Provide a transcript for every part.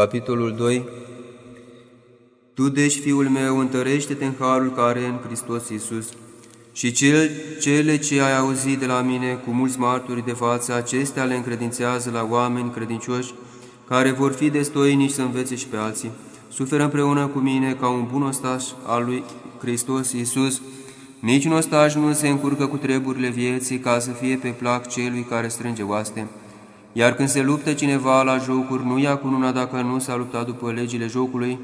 Capitolul 2 Tu, deci, fiul meu, întărește-te în harul care e în Hristos Iisus și cel, cele ce ai auzit de la mine cu mulți marturi de față, acestea le încredințează la oameni credincioși care vor fi destoinici să învețe și pe alții. Suferă împreună cu mine ca un bun ostaș al lui Hristos Iisus. Niciun ostaș nu se încurcă cu treburile vieții ca să fie pe plac celui care strânge oaste. Iar când se luptă cineva la jocuri, nu ia cununa dacă nu s-a luptat după legile jocului,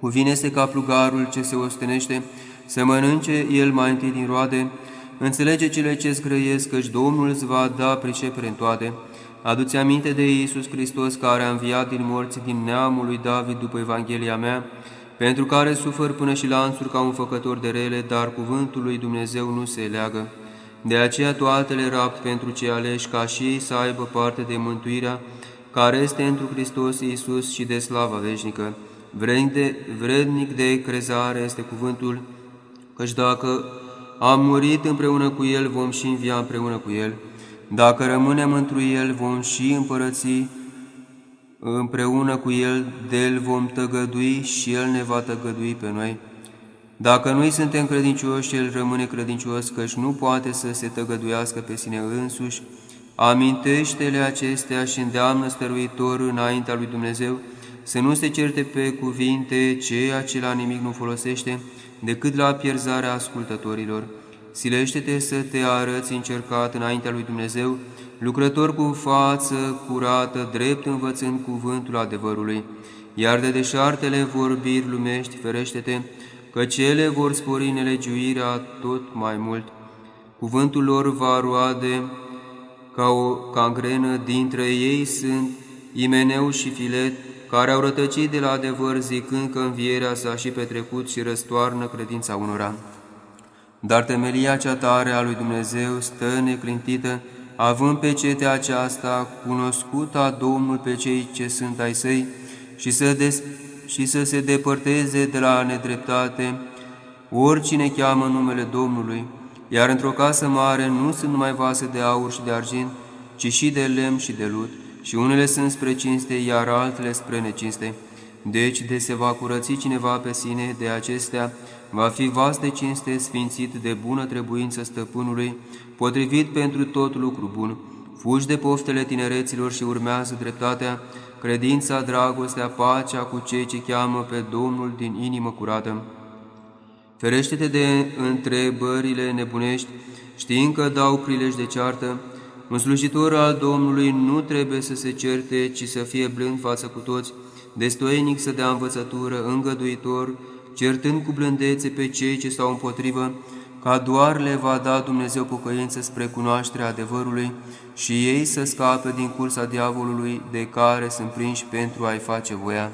cuvine este ca plugarul ce se ostenește, să mănânce el mai întâi din roade, înțelege cele ce scrăiesc, căci Domnul îți va da pricepere în toate. Aduți aminte de Iisus Hristos, care a înviat din morți din neamul lui David după Evanghelia mea, pentru care sufăr până și lanțuri ca un făcător de rele, dar cuvântul lui Dumnezeu nu se leagă. De aceea tu altele rapt pentru cei aleși, ca și ei să aibă parte de mântuirea care este întru Hristos Iisus și de slava veșnică. Vrednic de, vrednic de crezare este cuvântul, căci dacă am murit împreună cu El, vom și învia împreună cu El. Dacă rămânem întru El, vom și împărăți împreună cu El, de El vom tăgădui și El ne va tăgădui pe noi. Dacă noi suntem credincioși, El rămâne credincios, căci nu poate să se tăgăduiască pe sine însuși. Amintește-le acestea și îndeamnă stăruitor înaintea lui Dumnezeu să nu se certe pe cuvinte ceea ce la nimic nu folosește, decât la pierzarea ascultătorilor. Silește-te să te arăți încercat înaintea lui Dumnezeu, lucrător cu față curată, drept învățând cuvântul adevărului, iar de deșartele vorbiri lumești, ferește-te, că cele vor spori nelegiuirea tot mai mult. Cuvântul lor va roade ca o cangrenă, dintre ei sunt Imeneu și Filet, care au rătăcit de la adevăr zicând că învierea s-a și petrecut și răstoarnă credința unora. Dar temelia cea tare a lui Dumnezeu stă neclintită, având pe cetea aceasta cunoscută Domnul pe cei ce sunt ai săi și să des și să se depărteze de la nedreptate oricine cheamă numele Domnului, iar într-o casă mare nu sunt numai vase de aur și de argint, ci și de lemn și de lut, și unele sunt spre cinste, iar altele spre necinste. Deci, de se va curăți cineva pe sine de acestea, va fi vas de cinste, sfințit de bună trebuință stăpânului, potrivit pentru tot lucru bun. Fugi de poftele tinereților și urmează dreptatea, credința, dragostea, pacea cu cei ce cheamă pe Domnul din inimă curată. Ferește-te de întrebările nebunești, știind că dau prilej de ceartă. Un slujitor al Domnului nu trebuie să se certe, ci să fie blând față cu toți, destoinic să dea învățătură, îngăduitor, certând cu blândețe pe cei ce stau împotrivă, ca doar le va da Dumnezeu pocăință spre cunoașterea adevărului și ei să scape din cursa diavolului de care sunt prinși pentru a-i face voia.